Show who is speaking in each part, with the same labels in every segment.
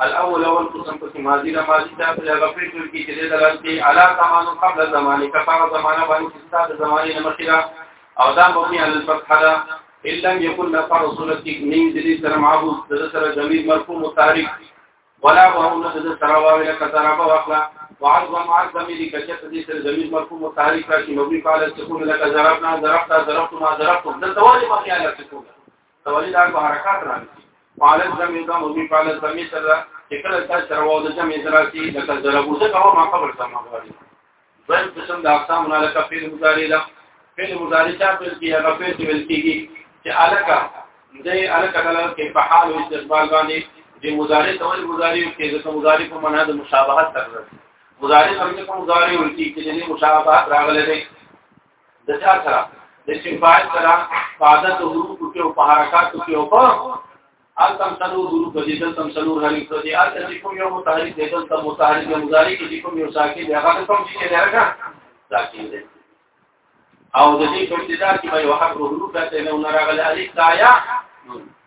Speaker 1: الاول اول قسم په ماضی د ماضی ته په هغه فکر کې چې د دلالتي علا زمانو قبل زمانه کفار زمانه باندې چې ستاسو زمانه نه مخیرا او دا مبني علی الفتح دا الا يكون نفر رسولت کې نیم د دې سره معبود د سره جمیل مرفوع متعارف ولا وهو د دې سره واوی کثره په واخلا وعد ومع زمیر کچت دې سره جمیل مرفوع متعارف راشي مبني فعل سکون لك ضربنا ضربت ضربتما ضربتم د توالي مخیاله سکون تولی دا په حرکت راځي فعالت جمع دا مو بي فعالت جمع سره چې کله تا سره وو د جمع سره چې لکه ضربو ځکه هو ما خبر سم غواړي زم قسم د اقسام نه لکه فعل مضارع ده فعل مضارع چا فعل کې هغه فعل چې ویل کېږي چې الکا دې الکا کله کې په حال او استقبال باندې د مضارع تول مضارع کې د مضارع په معنا د مشابهت سره راځي مضارع څنګه کوم مضارع ورته چې د مشابهت راغلي دي د چا سره د اسم فاعل سره فاده د حروف کې او په حرکاتو کې او په التم سلو حروف د دې تم سلو حرف د دې الته چې کوم یو متحرک دی د تم متحرک د مضارع کې کوم یو ساکن دی هغه کوم چې نه راکا ساکن دی او د دې په ابتدا کې به یو حرف حروف راته نه راغلی الف تایا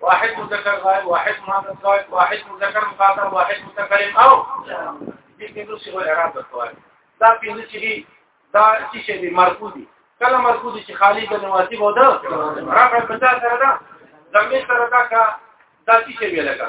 Speaker 1: واحد مذکر غائب واحد مؤنث غائب واحد مذکر مخاطب واحد متکلم او دې پنځو څه اعراب ورکوي دا پنځه چې دا چې شی دی مرکو دي کله مرکو دي چې خالی د نواتی وو ده رفع پتا سره ده زمي سره دا کا دا چې شی ویل کا